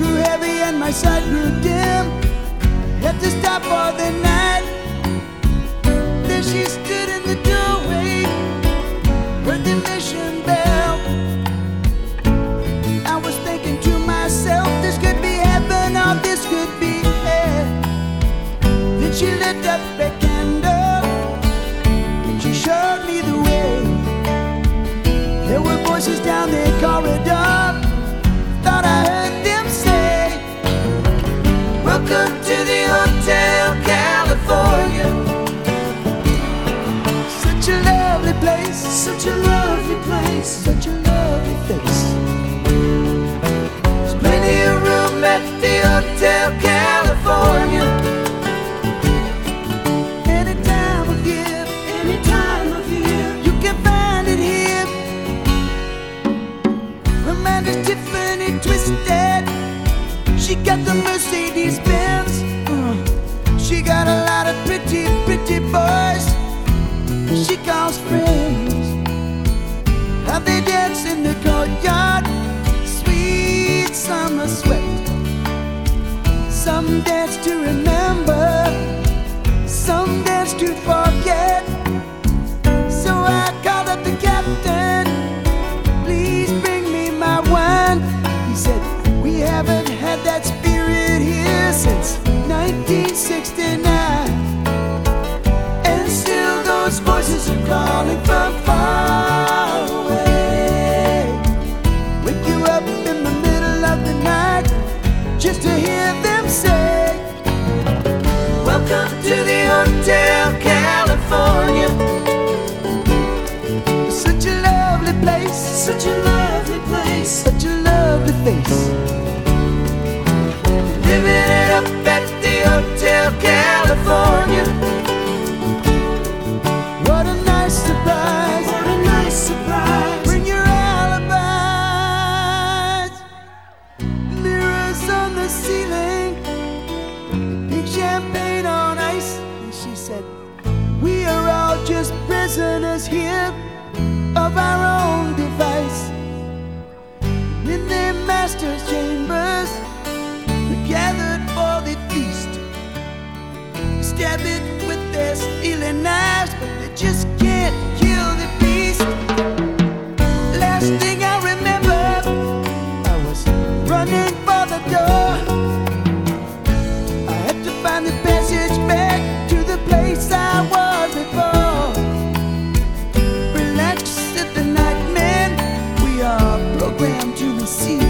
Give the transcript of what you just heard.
grew heavy and my sight grew dim. I had to stop for the night. Then she stood in the door. Hotel California. Any time of year, any time of year, you can find it here. Tiffany twisted. She got the Mercedes Benz. Uh, she got a lot of pretty, pretty boys. She calls friends. Have they dance in the courtyard. Sweet summer sweat. Some dance to remember, some dance to fall. Welcome to the Hotel California. Such a lovely place, such a lovely place, such a lovely face. Living it up at the Hotel California. What a nice surprise! Bring your alibis, mirrors on the. Prisoners here of our own device. In their master's chambers, they gathered for the feast. Stab it with their stealing knives, but they just can't kill the beast. Last thing programmed